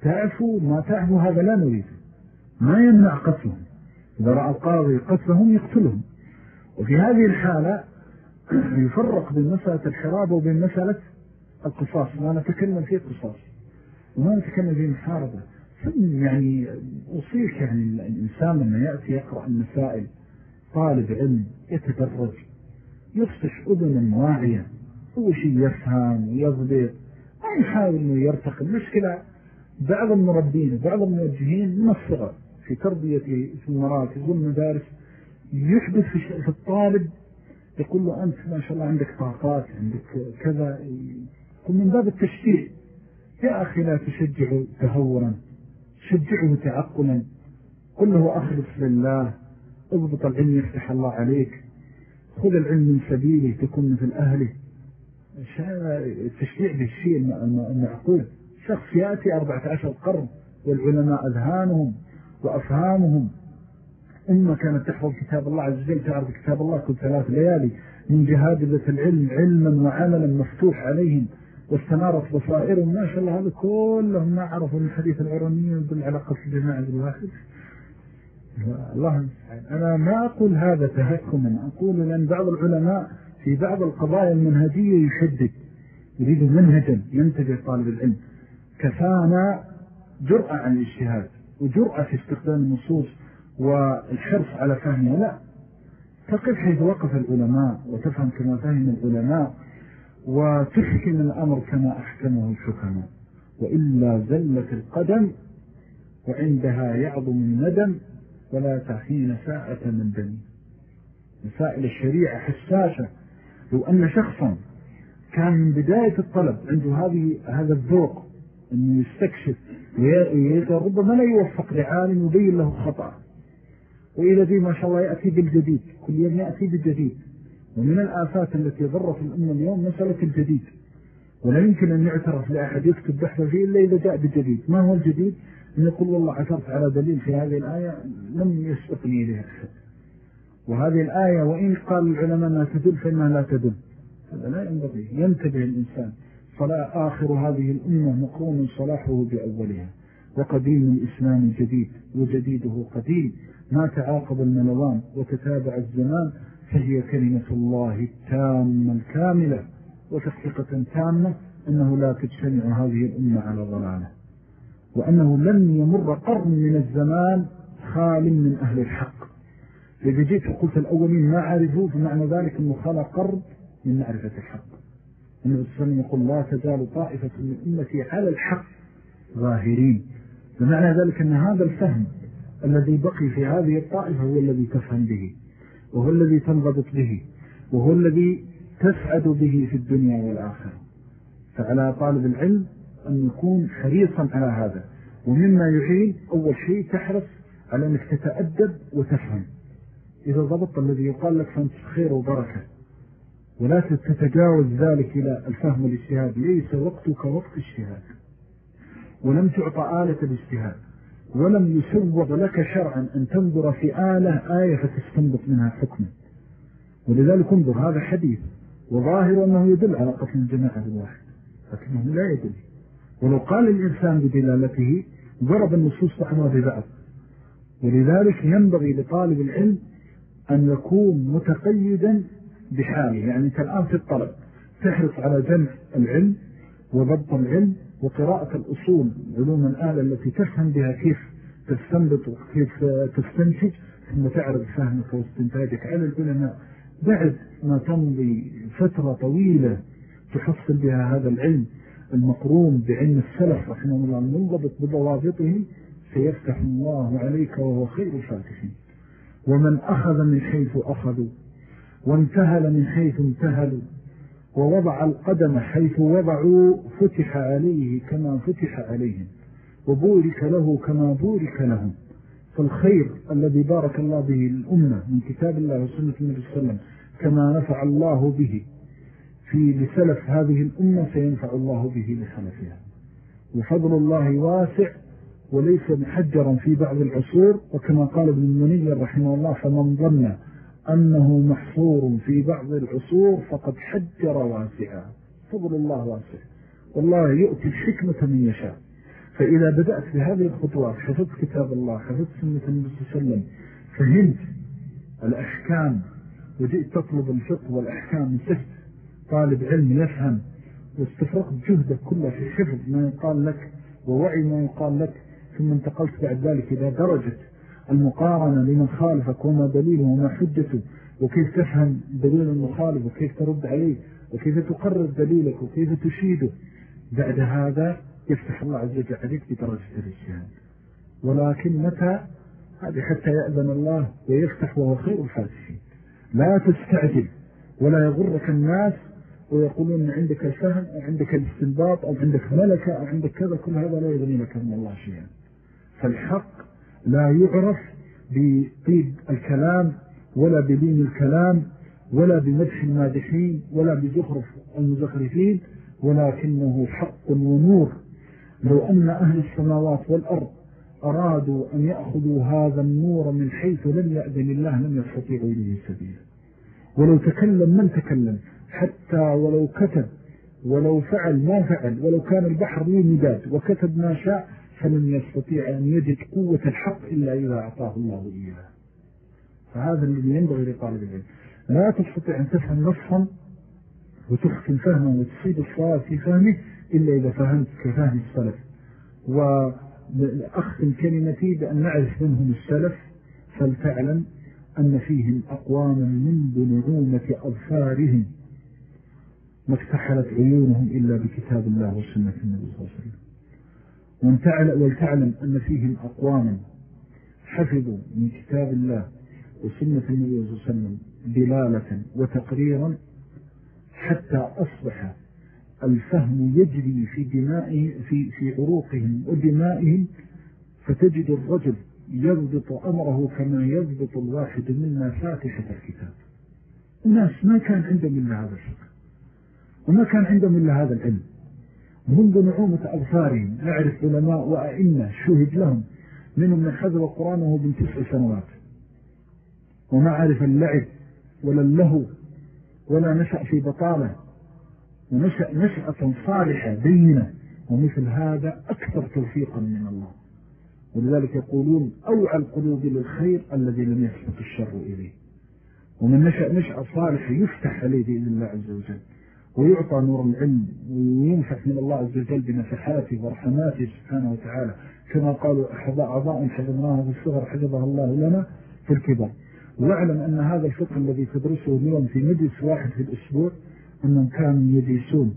A: تعفوا ما تعفوا هذا لا نريد. ما يمنع قتلهم. إذا رأى القاضي قتلهم يقتلهم. وفي هذه الحالة [CLEARS THROAT] يفرق بين مسألة الحرابة وبين مسألة القصاص. ما نتكلم فيه قصاص. وما نتكلم فيه محاربة. يعني أصيح يعني الإنسان لما يأتي يقرأ المسائل. طالب علم يتدرج. يفصح أذنا واعية هو شيء يفهم ويضبط. ما يحاول أنه يرتقي. المشكلة بعض المربين بعض الموجهين من الصغر في تربية في المراكز والمدارس يحدث في الطالب يقول له أنت ما شاء الله عندك طاقات عندك كذا. يقول من باب التشجيع يا أخي لا تشجعه تهورا شجعه تعقلا. قل له أخلص لله اضبط العلم يفتح الله عليك. خذ العلم من سبيله تكون مثل أهله التشجيع بالشيء المعقول. شخص يأتي أربعة عشر قرن والعلماء أذهانهم وأفهامهم. أمة كانت تحفظ كتاب الله عز وجل تعرف كتاب الله كل ثلاث ليالي. من جهادة العلم علما وعملا مفتوح عليهم. واستنارت بصائرهم. ما شاء الله هذا كلهم ما عرفوا من حديث العرانية يدل على قصد الجماعة الواحد الله أنا ما أقول هذا تهكما. أقول لأن بعض العلماء في بعض القضايا المنهجية يشدد. يريد منهجا ينتبه طالب العلم. كفانا جرأة عن الاجتهاد وجرأة في استخدام النصوص والحرص على فهمها. لا. تقف حيث وقف العلماء وتفهم كما فهم العلماء وتحكم الأمر كما أحكمه الحكماء. وإلا زلت القدم وعندها يعظم الندم ولا تعفين ساعة من دم. مسائل الشريعة حساسة لو أن شخصا كان من بداية الطلب عنده هذه هذا الذوق أنه يستكشف ربما لا يوفق لعالم يبين له خطأ وإلى ذي ما شاء الله يأتي بالجديد. كل يوم يأتي بالجديد. ومن الآفات التي ضرت الأمة اليوم مسألة الجديد. ولا يمكن أن يعترف لأحد يكتب بحث فيه إلا إذا جاء بالجديد. ما هو الجديد؟ أن يقول والله عثرت على دليل في هذه الآية لم يسبقني إليها. أحد وهذه الآية وإن قال العلماء أنها تدل فإنها لا تدل. هذا لا ينبغي ينتبه الإنسان. صلاة آخر هذه الأمة مقرون صلاحه بأولها. وقديم الإسلام جديد وجديده قديم. ما تعاقب الملوان وتتابع الزمان فهي كلمة الله التامة الكاملة. وتحقيقة تامة أنه لا تجتمع هذه الأمة على ضلالة. وأنه لن يمر قرن من الزمان خال من أهل الحق. إذا جيت وقلت الأولين ما عرفوا فمعنى ذلك أنه خلى قرن من معرفة الحق. النبي صلى الله عليه وسلم يقول لا تزال طائفة من أمتي على الحق ظاهرين. بمعنى ذلك أن هذا الفهم الذي بقي في هذه الطائفة هو الذي تفهم به وهو الذي تنضبط به وهو الذي تسعد به في الدنيا والآخرة. فعلى طالب العلم أن يكون حريصا على هذا ومما يعين أول شيء تحرص على أنك تتأدب وتفهم. إذا ضبط الذي يقال لك فأنت خير وبركة ولا تتجاوز ذلك إلى الفهم والاجتهاد ليس وقتك وقت اجتهاد ولم تعطى آلة الاجتهاد ولم يسوغ لك شرعا أن تنظر في آلة آية فتستنبط منها حكما. ولذلك انظر هذا حديث وظاهر أنه يدل على قتل الجماعة الواحد لكنه لا يدل ولو قال الإنسان بدلالته ضرب النصوص بعضها ببعض. ولذلك ينبغي لطالب العلم أن يكون متقيدا بحاله يعني أنت الآن في الطلب. تحرص على جمع العلم وضبط العلم وقراءة الأصول علوم الآلة التي تفهم بها كيف تستنبط وكيف تستنتج. ثم تعرض فهمك واستنتاجك على العلماء. بعد ما تمضي فترة طويلة تحصل بها هذا العلم المقرون بعلم السلف رحمه الله المنضبط بضوابطه سيفتح الله عليك وهو خير الفاتحين. ومن أخذ من حيث أخذوا وانتهل من حيث انتهلوا ووضع القدم حيث وضعوا فتح عليه كما فتح عليهم وبورك له كما بورك لهم. فالخير الذي بارك الله به الأمة من كتاب الله وسنة النبي صلى الله عليه وسلم كما نفع الله به في لسلف هذه الأمة سينفع الله به لخلفها وفضل الله واسع وليس محجرا في بعض العصور وكما قال ابن المنير رحمه الله فمن ظن أنه محصور في بعض العصور فقد حجر واسعا فضل الله واسع. والله يؤتي الحكمة من يشاء. فإذا بدأت بهذه الخطوات حفظت كتاب الله حفظت سنة النبي صلى الله عليه وسلم فهمت الأحكام وجئت تطلب الفقه والأحكام سهت طالب علم يفهم واستفرقت جهدك كله في حفظ ما يقال لك ووعي ما يقال لك ثم انتقلت بعد ذلك إلى درجة المقارنة لمن خالفك وما دليله وما حجته وكيف تفهم دليل المخالف وكيف ترد عليه وكيف تقرر دليلك وكيف تشيده. بعد هذا يفتح الله عز وجل عليك بدرجة الاجتهاد ولكن متى؟ هذه حتى يأذن الله ويفتح وهو خير الفاتحين. لا تستعجل ولا يغرك الناس ويقولون عندك الفهم أو عندك الاستنباط أو عندك ملكة أو عندك كذا كل هذا لا يغني لك من الله شيئا. فالحق لا يعرف بطيب الكلام ولا بلين الكلام ولا بمدح المادحين ولا بزخرف المزخرفين ولكنه حق ونور. لو أن أهل السماوات والأرض أرادوا أن يأخذوا هذا النور من حيث لم يأذن الله لم يستطيعوا إليه سبيلا. ولو تكلم من تكلم حتى ولو كتب ولو فعل ما فعل ولو كان البحر له مداد وكتب ما شاء فلن يستطيع أن يجد قوة الحق إلا إذا أعطاه الله إياه. فهذا الذي ينبغي لطالب العلم. لا تستطيع أن تفهم نصا وتحكم فهمه وتصيب الصواب في فهمه إلا إذا فهمت كفهم السلف. وأختم كلمتي بأن نعرف منهم السلف فلتعلم أن فيهم أقواما منذ نعومة أظفارهم ما اكتحلت عيونهم إلا بكتاب الله وسنة النبي صلى الله عليه وسلم. ولتعلم أن فيهم أقواما حفظوا من كتاب الله وسنة النبي صلى الله عليه وسلم دلالة وتقريرا حتى أصبح الفهم يجري في دمائه في, في عروقهم ودمائهم فتجد الرجل يضبط أمره كما يضبط الواحد منا فاتحة الكتاب. الناس ما كان عندهم إلا هذا الشكل وما كان عندهم إلا هذا العلم. منذ نعومة أظفارهم نعرف علماء وأئمة شهد لهم منهم من حذر القرآن وهو من تسع سنوات. وما عرف اللعب ولا اللهو ولا نشأ في بطالة ونشأ نشأة صالحة بينة ومثل هذا أكثر توفيقا من الله. ولذلك يقولون أوعى القلوب للخير الذي لم يسبق الشر إليه. ومن نشأ نشأة صالحة يفتح عليه بإذن الله عز وجل. ويعطى نور العلم وينفح من الله عز وجل بنفحاته ورحماته سبحانه وتعالى. كما قالوا أعضاء حفظناها في الصغر حفظها الله لنا في الكبر. واعلم أن هذا الفقه الذي تدرسه اليوم في مجلس واحد في الأسبوع أنهم كانوا يجلسون.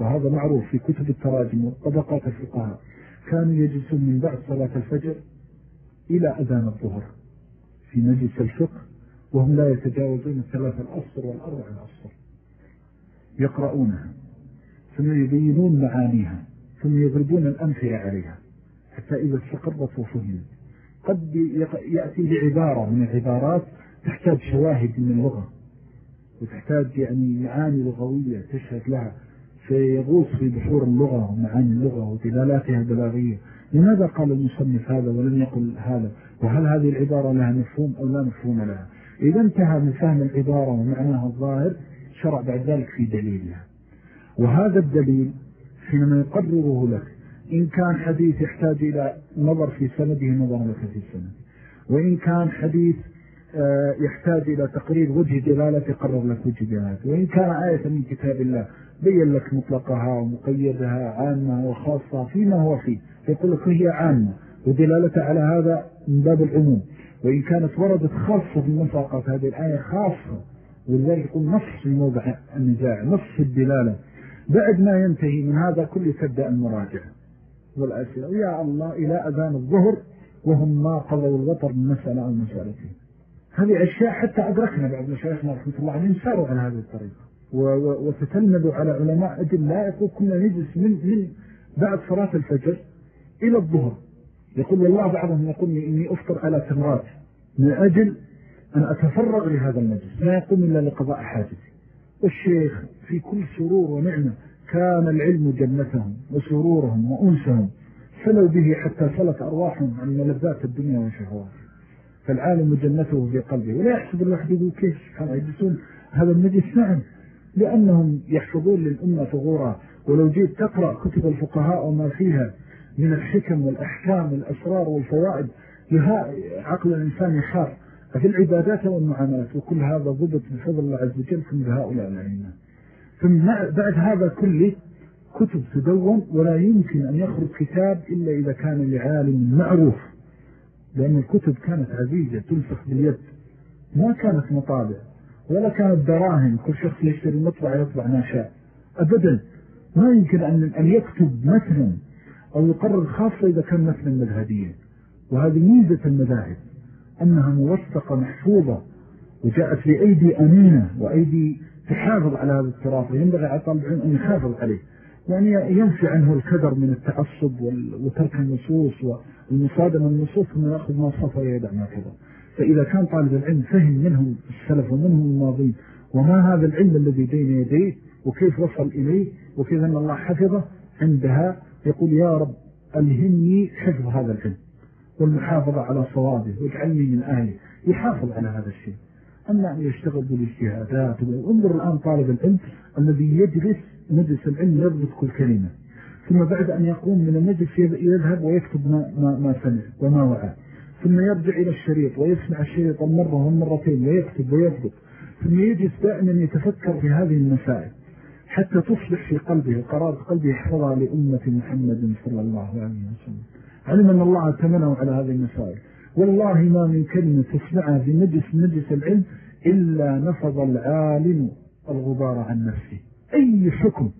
A: وهذا معروف في كتب التراجم والطبقات الفقهاء. كانوا يجلسون من بعد صلاة الفجر إلى أذان الظهر في مجلس الفقه وهم لا يتجاوزون الثلاث الأصر والأربع الأصر يقرؤونها ثم يبينون معانيها ثم يضربون الأمثلة عليها حتى إذا استقرت وفهمت. قد يأتي بعبارة من العبارات تحتاج شواهد من اللغة وتحتاج يعني معاني لغوية تشهد لها فيغوص في بحور اللغة ومعاني اللغة ودلالاتها البلاغية. لماذا قال المصنف هذا ولم يقل هذا؟ وهل هذه العبارة لها مفهوم أو لا مفهوم لها؟ إذا انتهى من فهم العبارة ومعناها الظاهر شرع بعد ذلك في دليلها وهذا الدليل حينما يقرره لك إن كان حديث يحتاج إلى نظر في سنده نظر لك في السند وإن كان حديث آه، يحتاج إلى تقرير وجه دلالة يقرر لك وجه دلالة. وإن كان آية من كتاب الله بين لك مطلقها ومقيدها عامة وخاصة فيما هو فيه. يقول لك هي عامة ودلالة على هذا من باب العموم. وإن كانت وردت خاصة المساقات هذه الآية خاصة ولذلك يقول نص في موضع النزاع نص الدلالة. بعد ما ينتهي من هذا كله تبدأ المراجعة والأسئلة. ويا الله إلى أذان الظهر وهم ما قضوا الوطر من مسألة أو مسألتين هذه أشياء حتى أدركنا بعض مشايخنا رحمة الله عليهم ساروا على هذه الطريقة. وتتلمذوا على علماء أدل لا يقول كنا نجلس من, من بعد صلاة الفجر إلى الظهر. يقول والله بعضهم يقول إني أفطر على تمرات من أجل أن أتفرغ لهذا المجلس. لا يقوم إلا لقضاء حاجتي والشيخ في كل سرور ونعمة كان العلم جنتهم وسرورهم وأنسهم. سلوا به حتى سلت أرواحهم عن ملذات الدنيا وشهوات. فالعالم جنته في قلبه. ولا يحسب الواحد يقول كيف سبحانه يجلسون هذا المجلس نعم لأنهم يحفظون للأمة ثغورا. ولو جيت تقرأ كتب الفقهاء وما فيها من الحكم والأحكام والأسرار والفوائد لها عقل الإنسان يخاف. في العبادات والمعاملات وكل هذا ضبط بفضل الله عز وجل ثم بهؤلاء العلماء ثم بعد هذا كله كتب تدون ولا يمكن أن يخرج كتاب إلا إذا كان لعالم معروف. لأن الكتب كانت عزيزة تلفخ باليد. ما كانت مطابع ولا كانت دراهم. كل شخص يشتري مطبع يطبع ما شاء. أبدا. ما يمكن أن يكتب مثلا أو يقرر خاصة إذا كان مثلا مذهبيا. وهذه ميزة المذاهب. أنها موثقة محفوظة وجاءت في أيدي أمينة وأيدي تحافظ على هذا التراث وينبغي على طالب العلم أن يحافظ عليه. يعني ينفي عنه الكدر من التعصب وترك النصوص والمصادمة النصوص ثم يأخذ ما صفى ويدع ما كذا. فإذا كان طالب العلم فهم منهم السلف ومنهم الماضين وما هذا العلم الذي بين يديه وكيف وصل إليه وكيف أن الله حفظه عندها يقول يا رب ألهمني حفظ هذا العلم. والمحافظة على صوابه واجعلني من آية يحافظ على هذا الشيء. أما أن يشتغل بالاجتهادات انظر الآن طالب العلم الذي يجلس مجلس العلم يضبط كل كلمة ثم بعد أن يقوم من المجلس يذهب ويكتب ما, ما, ما سمع وما وعى. ثم يرجع إلى الشريط ويسمع الشريط مرة ومرتين ويكتب ويضبط. ثم يجلس دائما يتفكر في هذه المسائل حتى تصبح في قلبه قرار قلبه يحفظها لأمة محمد صلى الله عليه وسلم. علم أن الله تمنوا على هذه المسائل. والله ما من كلمة تسمعها في مجلس مجلس العلم إلا نفض العالم الغبار عن نفسه. أي حكم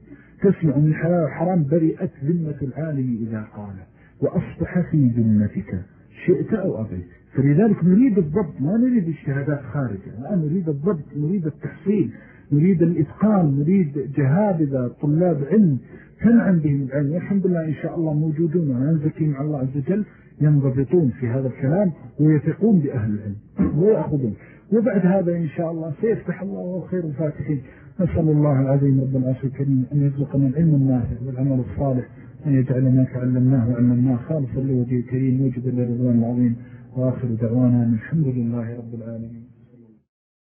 A: تسمع من حلال وحرام برئت ذمة العالم إذا قال. وأصبح في ذمتك. شئت أو أبيت. فلذلك نريد الضبط. ما نريد اجتهادات خارجة. لا نريد الضبط. نريد التحصيل. نريد الإتقان. نريد جهابذة طلاب علم. تنعم بهم العلم. والحمد لله إن شاء الله موجودون وننزكي مع الله عز وجل ينضبطون في هذا الكلام ويثقون بأهل العلم ويأخذون. وبعد هذا إن شاء الله سيفتح الله خير الفاتحين. نسأل الله العظيم رب العرش الكريم أن يرزقنا العلم النافع والعمل الصالح أن يجعل ما تعلمناه وعلمناه خالصا لوجه الكريم وجد لرضوان العظيم. وآخر دعوانا الحمد لله رب العالمين.